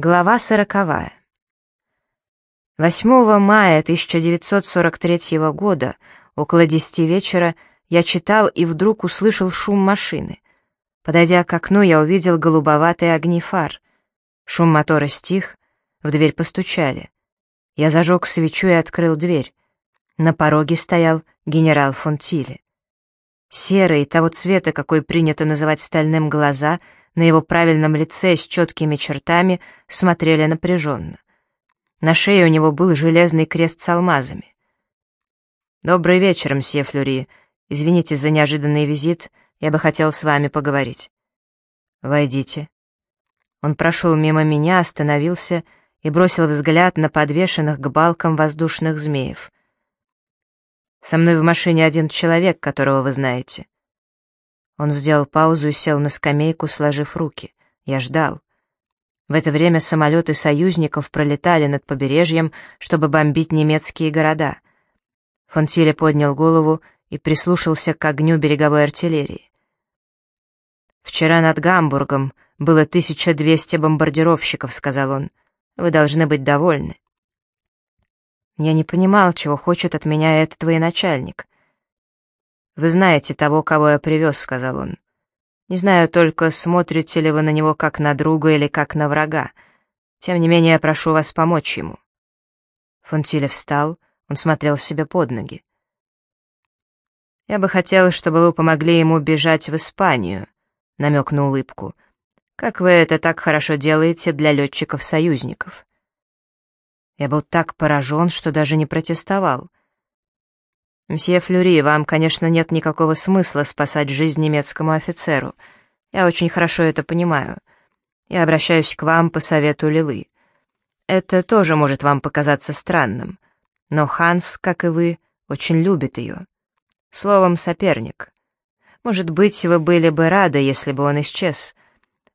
Глава сороковая. 8 мая 1943 года, около 10 вечера, я читал и вдруг услышал шум машины. Подойдя к окну, я увидел голубоватые огни фар. Шум мотора стих, в дверь постучали. Я зажег свечу и открыл дверь. На пороге стоял генерал фон Тиле. Серый, того цвета, какой принято называть стальным глаза — на его правильном лице с четкими чертами смотрели напряженно. На шее у него был железный крест с алмазами. «Добрый вечер, мсье Флюри. Извините за неожиданный визит, я бы хотел с вами поговорить». «Войдите». Он прошел мимо меня, остановился и бросил взгляд на подвешенных к балкам воздушных змеев. «Со мной в машине один человек, которого вы знаете». Он сделал паузу и сел на скамейку, сложив руки. Я ждал. В это время самолеты союзников пролетали над побережьем, чтобы бомбить немецкие города. Фонтиле поднял голову и прислушался к огню береговой артиллерии. «Вчера над Гамбургом было 1200 бомбардировщиков», — сказал он. «Вы должны быть довольны». Я не понимал, чего хочет от меня этот военачальник. «Вы знаете того, кого я привез», — сказал он. «Не знаю только, смотрите ли вы на него как на друга или как на врага. Тем не менее, я прошу вас помочь ему». Фонтиле встал, он смотрел себе под ноги. «Я бы хотел, чтобы вы помогли ему бежать в Испанию», — намек на улыбку. «Как вы это так хорошо делаете для летчиков-союзников?» Я был так поражен, что даже не протестовал. «Мсье Флюри, вам, конечно, нет никакого смысла спасать жизнь немецкому офицеру. Я очень хорошо это понимаю. Я обращаюсь к вам по совету Лилы. Это тоже может вам показаться странным. Но Ханс, как и вы, очень любит ее. Словом, соперник. Может быть, вы были бы рады, если бы он исчез.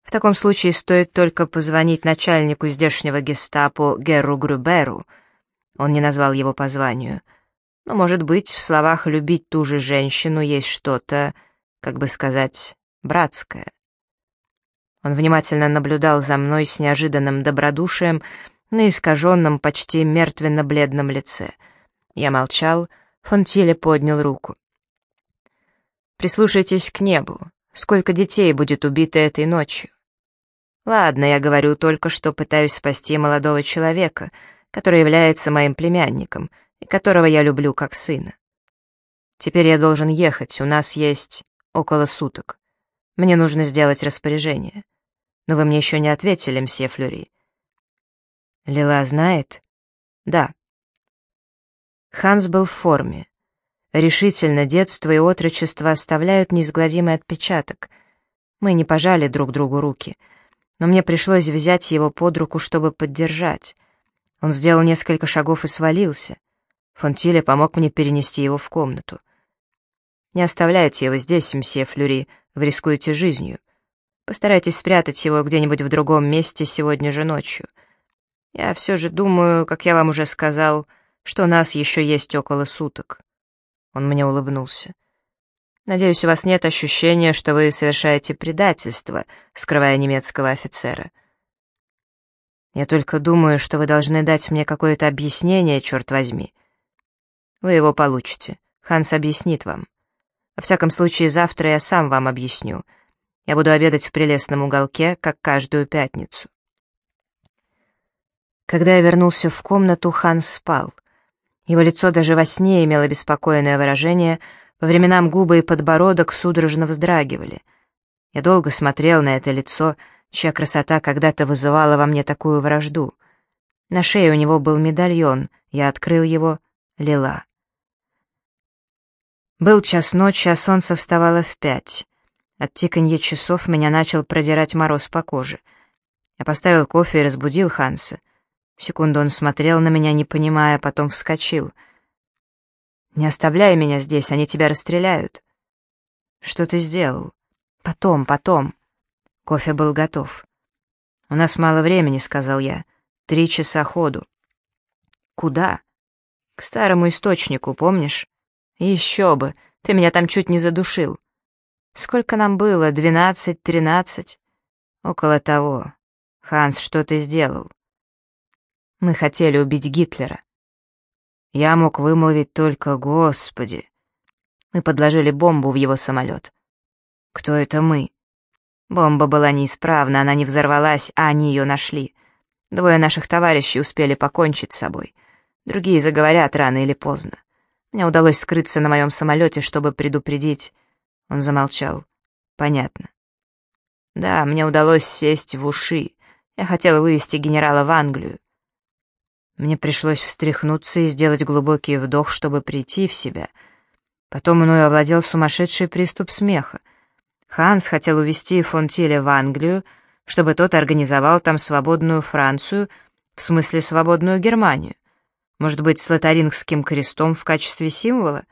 В таком случае стоит только позвонить начальнику здешнего гестапо Герру Груберу. Он не назвал его по званию — но, может быть, в словах «любить ту же женщину» есть что-то, как бы сказать, братское. Он внимательно наблюдал за мной с неожиданным добродушием на искаженном, почти мертвенно-бледном лице. Я молчал, Фонтиле поднял руку. «Прислушайтесь к небу. Сколько детей будет убито этой ночью?» «Ладно, я говорю только, что пытаюсь спасти молодого человека, который является моим племянником, которого я люблю как сына. Теперь я должен ехать, у нас есть около суток. Мне нужно сделать распоряжение. Но вы мне еще не ответили, мсье Флюри. Лила знает? Да. Ханс был в форме. Решительно детство и отрочество оставляют неизгладимый отпечаток. Мы не пожали друг другу руки, но мне пришлось взять его под руку, чтобы поддержать. Он сделал несколько шагов и свалился. Фонтиле помог мне перенести его в комнату. «Не оставляйте его здесь, мсье Флюри, вы рискуете жизнью. Постарайтесь спрятать его где-нибудь в другом месте сегодня же ночью. Я все же думаю, как я вам уже сказал, что у нас еще есть около суток». Он мне улыбнулся. «Надеюсь, у вас нет ощущения, что вы совершаете предательство, скрывая немецкого офицера». «Я только думаю, что вы должны дать мне какое-то объяснение, черт возьми. Вы его получите. Ханс объяснит вам. Во всяком случае, завтра я сам вам объясню. Я буду обедать в прелестном уголке, как каждую пятницу. Когда я вернулся в комнату, Ханс спал. Его лицо даже во сне имело беспокойное выражение, по временам губы и подбородок судорожно вздрагивали. Я долго смотрел на это лицо, чья красота когда-то вызывала во мне такую вражду. На шее у него был медальон, я открыл его, лила. Был час ночи, а солнце вставало в пять. От тиканья часов меня начал продирать мороз по коже. Я поставил кофе и разбудил Ханса. Секунду он смотрел на меня, не понимая, потом вскочил. «Не оставляй меня здесь, они тебя расстреляют». «Что ты сделал?» «Потом, потом». Кофе был готов. «У нас мало времени», — сказал я. «Три часа ходу». «Куда?» «К старому источнику, помнишь?» «Еще бы! Ты меня там чуть не задушил!» «Сколько нам было? Двенадцать, тринадцать?» «Около того. «Ханс, что ты сделал?» «Мы хотели убить Гитлера». Я мог вымолвить только «Господи». Мы подложили бомбу в его самолет. Кто это мы? Бомба была неисправна, она не взорвалась, а они ее нашли. Двое наших товарищей успели покончить с собой. Другие заговорят рано или поздно. Мне удалось скрыться на моем самолете, чтобы предупредить. Он замолчал. Понятно. Да, мне удалось сесть в уши. Я хотела вывести генерала в Англию. Мне пришлось встряхнуться и сделать глубокий вдох, чтобы прийти в себя. Потом мною овладел сумасшедший приступ смеха. Ханс хотел увезти фон Тиля в Англию, чтобы тот организовал там свободную Францию, в смысле свободную Германию. Может быть, с лотарингским крестом в качестве символа?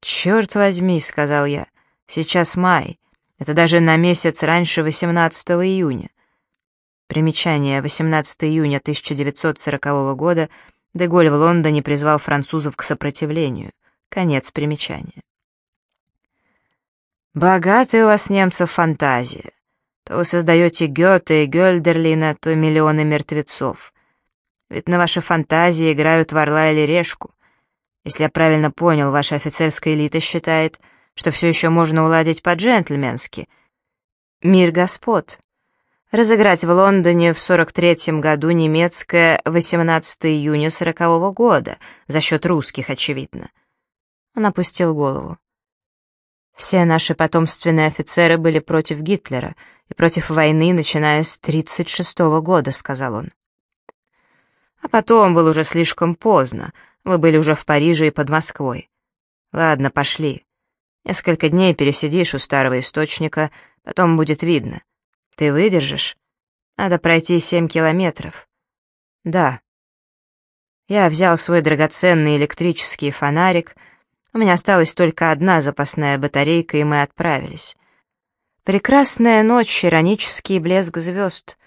«Черт возьми», — сказал я, — «сейчас май. Это даже на месяц раньше 18 июня». Примечание. 18 июня 1940 года Деголь в Лондоне призвал французов к сопротивлению. Конец примечания. Богатая у вас, немцев, фантазия. То вы создаете Гёте и Гёльдерлина, то миллионы мертвецов. Ведь на ваши фантазии играют в орла или решку. Если я правильно понял, ваша офицерская элита считает, что все еще можно уладить по-джентльменски. Мир господ. Разыграть в Лондоне в 43-м году немецкое 18 июня 40 -го года, за счет русских, очевидно. Он опустил голову. Все наши потомственные офицеры были против Гитлера и против войны, начиная с 36-го года», — сказал он. «А потом было уже слишком поздно. Вы были уже в Париже и под Москвой. Ладно, пошли. Несколько дней пересидишь у старого источника, потом будет видно. Ты выдержишь? Надо пройти семь километров». «Да». Я взял свой драгоценный электрический фонарик — у меня осталась только одна запасная батарейка, и мы отправились. Прекрасная ночь, иронический блеск звезд.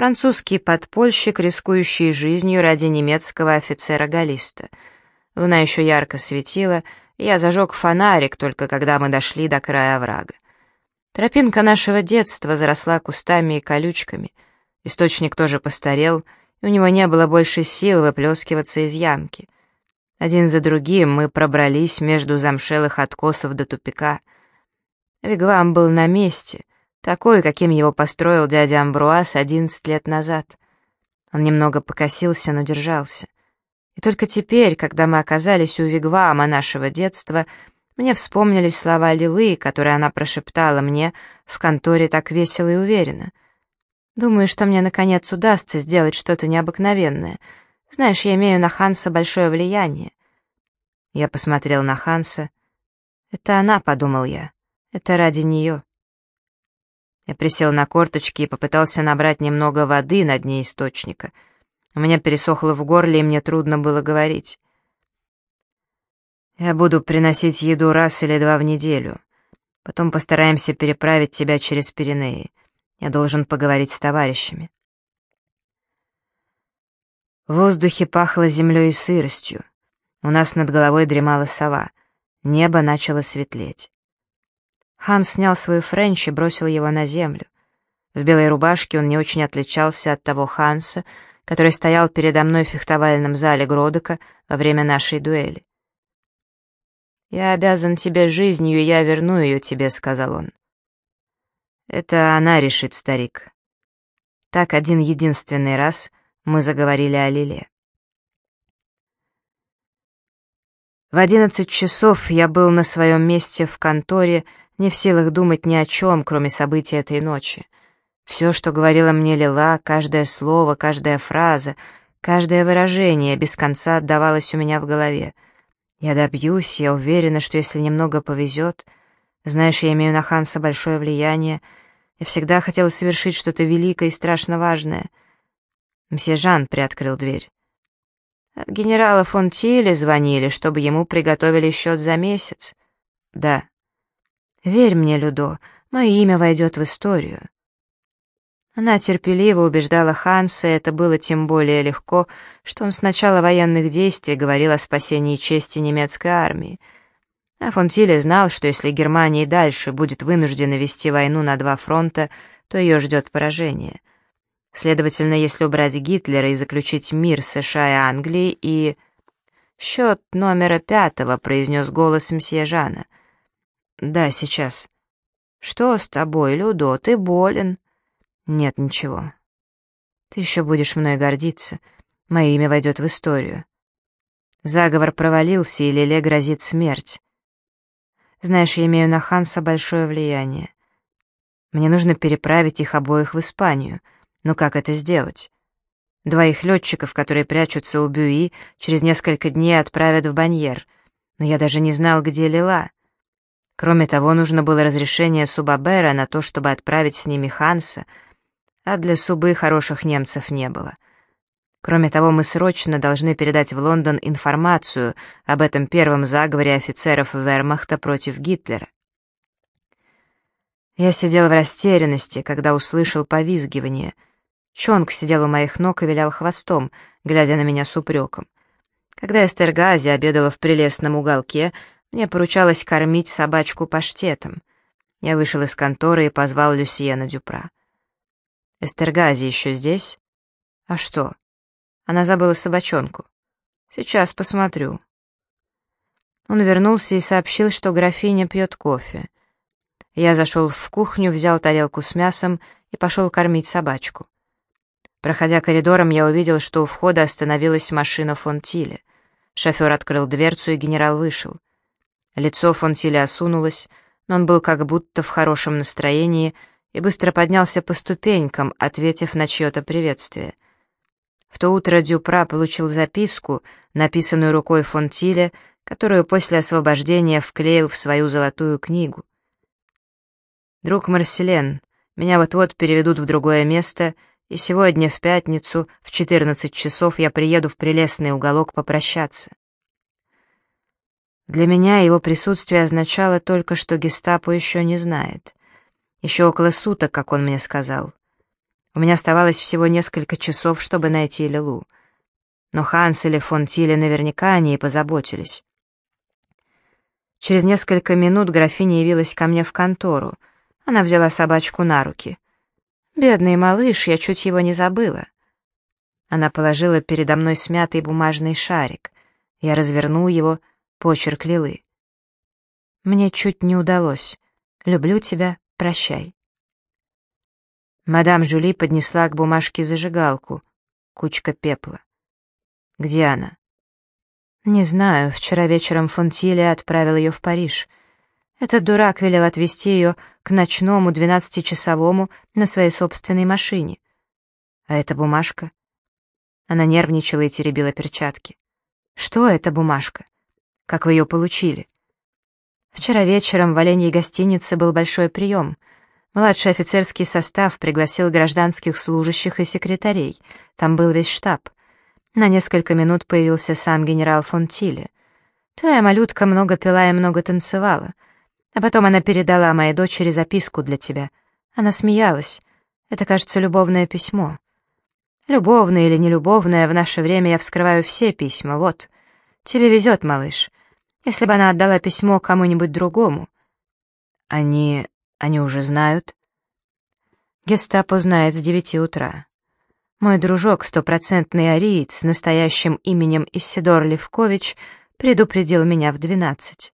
Французский подпольщик, рискующий жизнью ради немецкого офицера-галлиста. Луна еще ярко светила, я зажег фонарик, только когда мы дошли до края оврага. Тропинка нашего детства заросла кустами и колючками. Источник тоже постарел, и у него не было больше сил выплескиваться из ямки — один за другим мы пробрались между замшелых откосов до тупика. Вигвам был на месте, такой, каким его построил дядя Амбруаз одиннадцать лет назад. Он немного покосился, но держался. И только теперь, когда мы оказались у Вигвама нашего детства, мне вспомнились слова Лилы, которые она прошептала мне в конторе так весело и уверенно. «Думаю, что мне, наконец, удастся сделать что-то необыкновенное», знаешь, я имею на Ханса большое влияние. Я посмотрел на Ханса. Это она, подумал я. Это ради нее. Я присел на корточки и попытался набрать немного воды на дне источника. У меня пересохло в горле, и мне трудно было говорить. Я буду приносить еду раз или два в неделю. Потом постараемся переправить тебя через Пиренеи. Я должен поговорить с товарищами. В воздухе пахло землей и сыростью. У нас над головой дремала сова. Небо начало светлеть. Ханс снял свой френч и бросил его на землю. В белой рубашке он не очень отличался от того Ханса, который стоял передо мной в фехтовальном зале Гродека во время нашей дуэли. «Я обязан тебе жизнью, и я верну ее тебе», — сказал он. «Это она решит, старик». Так один единственный раз мы заговорили о Лиле. В одиннадцать часов я был на своем месте в конторе, не в силах думать ни о чем, кроме событий этой ночи. Все, что говорила мне Лила, каждое слово, каждая фраза, каждое выражение без конца отдавалось у меня в голове. Я добьюсь, я уверена, что если немного повезет... Знаешь, я имею на Ханса большое влияние. Я всегда хотела совершить что-то великое и страшно важное — Мсье Жан приоткрыл дверь. От генерала фон Тиле звонили, чтобы ему приготовили счет за месяц. Да. Верь мне, Людо, мое имя войдет в историю. Она терпеливо убеждала Ханса, и это было тем более легко, что он с начала военных действий говорил о спасении чести немецкой армии. А фон Тиле знал, что если Германия и дальше будет вынуждена вести войну на два фронта, то ее ждет поражение. Следовательно, если убрать Гитлера и заключить мир США и Англии и... «Счет номера пятого», — произнес голос мсье Жана. «Да, сейчас». «Что с тобой, Людо, ты болен?» «Нет, ничего». «Ты еще будешь мной гордиться. Мое имя войдет в историю». Заговор провалился, и Леле грозит смерть. Знаешь, я имею на Ханса большое влияние. Мне нужно переправить их обоих в Испанию. Но как это сделать? Двоих летчиков, которые прячутся у Бюи, через несколько дней отправят в Баньер. Но я даже не знал, где Лила. Кроме того, нужно было разрешение Субабера на то, чтобы отправить с ними Ханса, а для Субы хороших немцев не было. Кроме того, мы срочно должны передать в Лондон информацию об этом первом заговоре офицеров Вермахта против Гитлера. Я сидел в растерянности, когда услышал повизгивание. Чонг сидел у моих ног и вилял хвостом, глядя на меня с упреком. Когда Эстергази обедала в прелестном уголке, мне поручалось кормить собачку паштетом. Я вышел из конторы и позвал Люсьена Дюпра. «Эстергази еще здесь?» «А что?» Она забыла собачонку. «Сейчас посмотрю». Он вернулся и сообщил, что графиня пьет кофе. Я зашел в кухню, взял тарелку с мясом и пошел кормить собачку. Проходя коридором, я увидел, что у входа остановилась машина фон Тиле. Шофер открыл дверцу, и генерал вышел. Лицо фон Тиле осунулось, но он был как будто в хорошем настроении и быстро поднялся по ступенькам, ответив на чье-то приветствие. В то утро Дюпра получил записку, написанную рукой фон Тиле, которую после освобождения вклеил в свою золотую книгу. «Друг Марселен, меня вот-вот переведут в другое место, и сегодня, в пятницу, в 14 часов я приеду в прелестный уголок попрощаться». Для меня его присутствие означало только, что гестапо еще не знает. Еще около суток, как он мне сказал. У меня оставалось всего несколько часов, чтобы найти Лилу. Но Ханс или фон Тиле наверняка о ней позаботились. Через несколько минут графиня явилась ко мне в контору. Она взяла собачку на руки. «Бедный малыш, я чуть его не забыла». Она положила передо мной смятый бумажный шарик. Я развернул его, почерк Лилы. «Мне чуть не удалось. Люблю тебя, прощай». Мадам Жюли поднесла к бумажке зажигалку. Кучка пепла. «Где она?» «Не знаю. Вчера вечером Фонтиле отправил ее в Париж. Этот дурак велел отвезти ее к ночному двенадцатичасовому на своей собственной машине. А эта бумажка?» Она нервничала и теребила перчатки. «Что это бумажка? Как вы ее получили?» «Вчера вечером в Оленьей гостинице был большой прием». Младший офицерский состав пригласил гражданских служащих и секретарей. Там был весь штаб. На несколько минут появился сам генерал фон Тиле. Твоя малютка много пила и много танцевала. А потом она передала моей дочери записку для тебя. Она смеялась. Это, кажется, любовное письмо. Любовное или нелюбовное, в наше время я вскрываю все письма, вот. Тебе везет, малыш. Если бы она отдала письмо кому-нибудь другому. Они они уже знают? Гестапо знает с девяти утра. Мой дружок, стопроцентный ариец с настоящим именем Исидор Левкович, предупредил меня в двенадцать.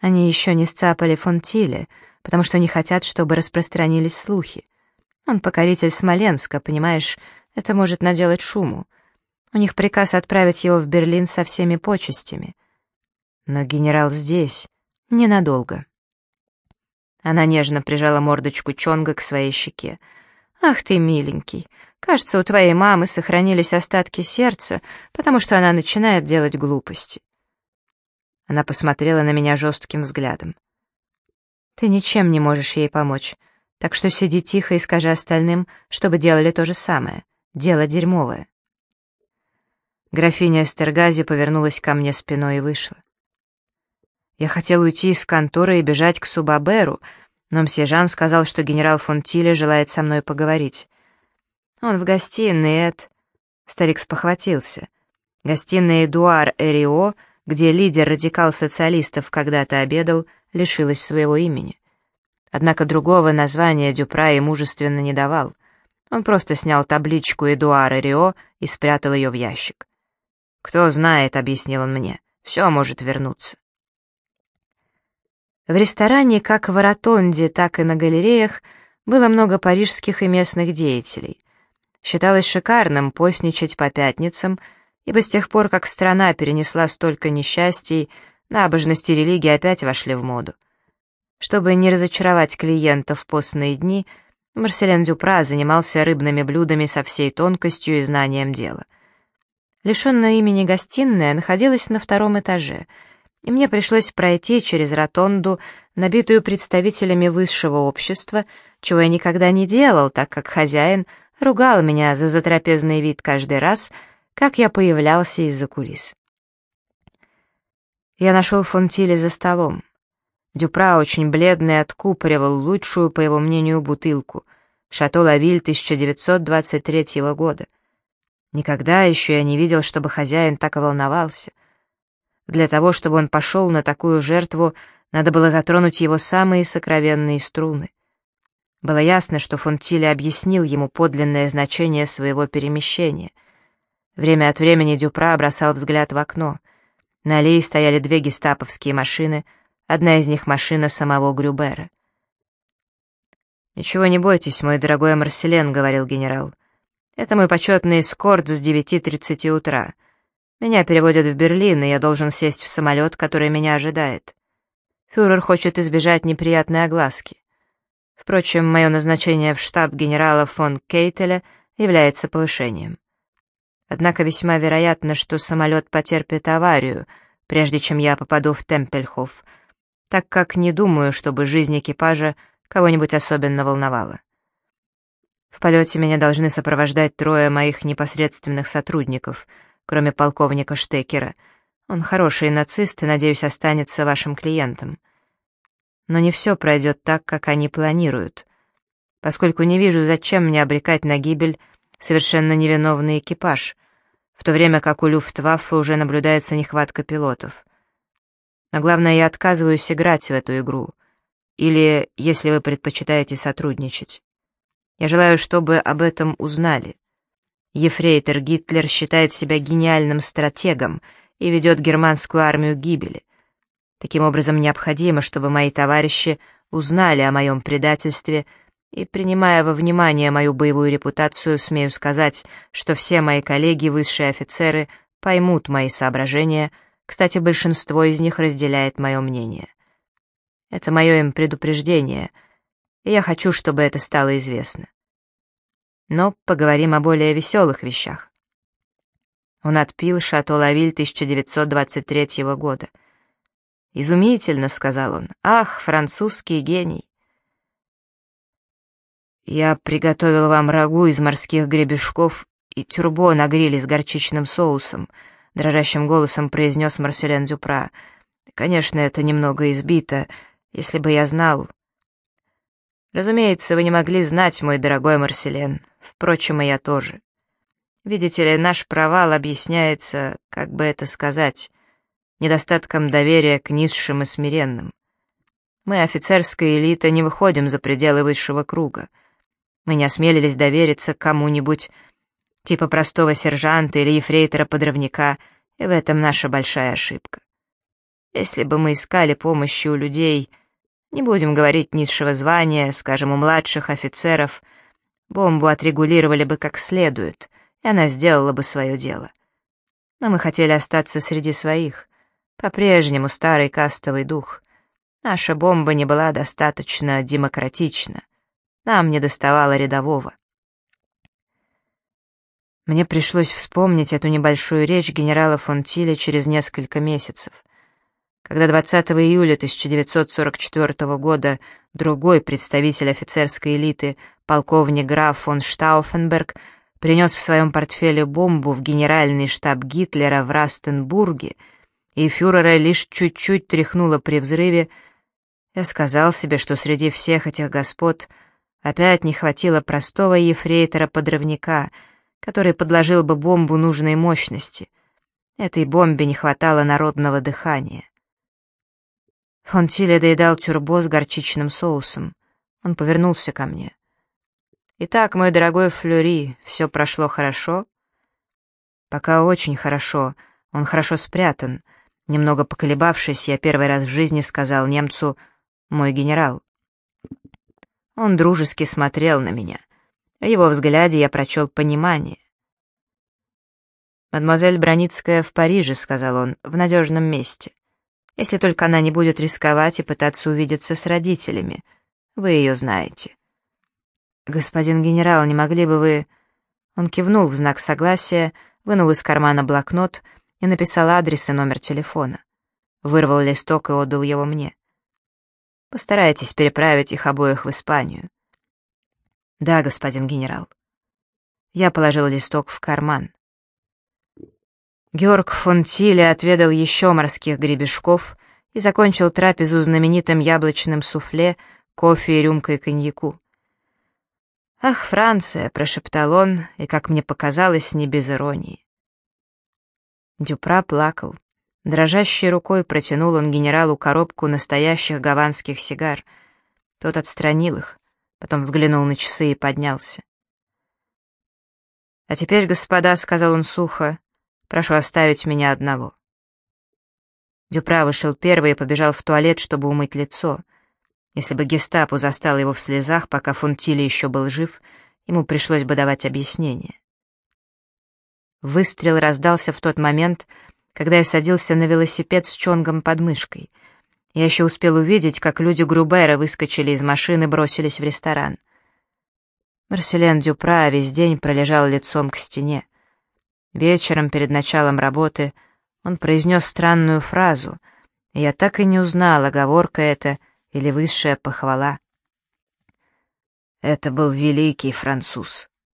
Они еще не сцапали Фонтиле, потому что не хотят, чтобы распространились слухи. Он покоритель Смоленска, понимаешь, это может наделать шуму. У них приказ отправить его в Берлин со всеми почестями. Но генерал здесь, ненадолго. Она нежно прижала мордочку Чонга к своей щеке. «Ах ты, миленький, кажется, у твоей мамы сохранились остатки сердца, потому что она начинает делать глупости». Она посмотрела на меня жестким взглядом. «Ты ничем не можешь ей помочь, так что сиди тихо и скажи остальным, чтобы делали то же самое. Дело дерьмовое». Графиня Эстергази повернулась ко мне спиной и вышла. Я хотел уйти из конторы и бежать к Субаберу, но мсье Жан сказал, что генерал фон Тиле желает со мной поговорить. Он в гостиной, Эд... Старик спохватился. Гостиная Эдуар Эрио, где лидер радикал-социалистов когда-то обедал, лишилась своего имени. Однако другого названия Дюпра и мужественно не давал. Он просто снял табличку «Эдуара Рио» и спрятал ее в ящик. «Кто знает», — объяснил он мне, — «все может вернуться». В ресторане, как в Ротонде, так и на галереях, было много парижских и местных деятелей. Считалось шикарным постничать по пятницам, ибо с тех пор, как страна перенесла столько несчастий, набожность и религия опять вошли в моду. Чтобы не разочаровать клиентов в постные дни, Марселен Дюпра занимался рыбными блюдами со всей тонкостью и знанием дела. Лишенная имени гостиная находилась на втором этаже, и мне пришлось пройти через ротонду, набитую представителями высшего общества, чего я никогда не делал, так как хозяин ругал меня за затрапезный вид каждый раз, как я появлялся из-за кулис. Я нашел Фонтиле за столом. Дюпра, очень бледный, откупоривал лучшую, по его мнению, бутылку — «Шато Лавиль» 1923 года. Никогда еще я не видел, чтобы хозяин так волновался. Для того, чтобы он пошел на такую жертву, надо было затронуть его самые сокровенные струны. Было ясно, что Фонтиле объяснил ему подлинное значение своего перемещения. Время от времени Дюпра бросал взгляд в окно. На аллее стояли две гестаповские машины — Одна из них — машина самого Грюбера. «Ничего не бойтесь, мой дорогой Марселен», — говорил генерал. «Это мой почетный эскорт с 9.30 утра. Меня переводят в Берлин, и я должен сесть в самолет, который меня ожидает. Фюрер хочет избежать неприятной огласки. Впрочем, мое назначение в штаб генерала фон Кейтеля является повышением. Однако весьма вероятно, что самолет потерпит аварию, прежде чем я попаду в Темпельхоф — так как не думаю, чтобы жизнь экипажа кого-нибудь особенно волновала. В полете меня должны сопровождать трое моих непосредственных сотрудников, кроме полковника Штекера. Он хороший нацист и, надеюсь, останется вашим клиентом. Но не все пройдет так, как они планируют, поскольку не вижу, зачем мне обрекать на гибель совершенно невиновный экипаж, в то время как у Люфтваффе уже наблюдается нехватка пилотов. Но главное, я отказываюсь играть в эту игру. Или, если вы предпочитаете сотрудничать. Я желаю, чтобы об этом узнали. Ефрейтор Гитлер считает себя гениальным стратегом и ведет германскую армию к гибели. Таким образом, необходимо, чтобы мои товарищи узнали о моем предательстве и, принимая во внимание мою боевую репутацию, смею сказать, что все мои коллеги, высшие офицеры, поймут мои соображения — кстати, большинство из них разделяет мое мнение. Это мое им предупреждение, и я хочу, чтобы это стало известно. Но поговорим о более веселых вещах. Он отпил «Шато Лавиль» 1923 года. «Изумительно», — сказал он. «Ах, французский гений!» «Я приготовил вам рагу из морских гребешков и тюрбо на гриле с горчичным соусом», — дрожащим голосом произнес Марселен Дюпра. «Конечно, это немного избито, если бы я знал...» «Разумеется, вы не могли знать, мой дорогой Марселен. Впрочем, и я тоже. Видите ли, наш провал объясняется, как бы это сказать, недостатком доверия к низшим и смиренным. Мы, офицерская элита, не выходим за пределы высшего круга. Мы не осмелились довериться кому-нибудь, типа простого сержанта или ефрейтора-подрывника, и в этом наша большая ошибка. Если бы мы искали помощи у людей, не будем говорить низшего звания, скажем, у младших офицеров, бомбу отрегулировали бы как следует, и она сделала бы свое дело. Но мы хотели остаться среди своих, по-прежнему старый кастовый дух. Наша бомба не была достаточно демократична, нам не доставало рядового. Мне пришлось вспомнить эту небольшую речь генерала фон Тиля через несколько месяцев. Когда 20 июля 1944 года другой представитель офицерской элиты, полковник граф фон Штауфенберг, принес в своем портфеле бомбу в генеральный штаб Гитлера в Растенбурге, и фюрера лишь чуть-чуть тряхнуло при взрыве, я сказал себе, что среди всех этих господ опять не хватило простого ефрейтора-подрывника — который подложил бы бомбу нужной мощности. Этой бомбе не хватало народного дыхания. Фон Тиле доедал тюрбо с горчичным соусом. Он повернулся ко мне. Итак, мой дорогой Флюри, все прошло хорошо?» «Пока очень хорошо. Он хорошо спрятан. Немного поколебавшись, я первый раз в жизни сказал немцу «мой генерал». Он дружески смотрел на меня. В его взгляде я прочел понимание. «Мадемуазель Броницкая в Париже», — сказал он, — «в надежном месте. Если только она не будет рисковать и пытаться увидеться с родителями. Вы ее знаете». «Господин генерал, не могли бы вы...» Он кивнул в знак согласия, вынул из кармана блокнот и написал адрес и номер телефона. Вырвал листок и отдал его мне. «Постарайтесь переправить их обоих в Испанию». «Да, господин генерал». Я положил листок в карман. Георг фон Тиле отведал еще морских гребешков и закончил трапезу знаменитым яблочным суфле, кофе и рюмкой коньяку. «Ах, Франция!» — прошептал он, и, как мне показалось, не без иронии. Дюпра плакал. Дрожащей рукой протянул он генералу коробку настоящих гаванских сигар. Тот отстранил их, потом взглянул на часы и поднялся. «А теперь, господа», — сказал он сухо, Прошу оставить меня одного». Дюпра вышел первый и побежал в туалет, чтобы умыть лицо. Если бы гестапо застал его в слезах, пока Фунтили еще был жив, ему пришлось бы давать объяснение. Выстрел раздался в тот момент, когда я садился на велосипед с чонгом под мышкой. Я еще успел увидеть, как люди Грубера выскочили из машины и бросились в ресторан. Марселен Дюпра весь день пролежал лицом к стене. Вечером, перед началом работы, он произнес странную фразу, и я так и не узнал, оговорка это или высшая похвала. Это был великий француз.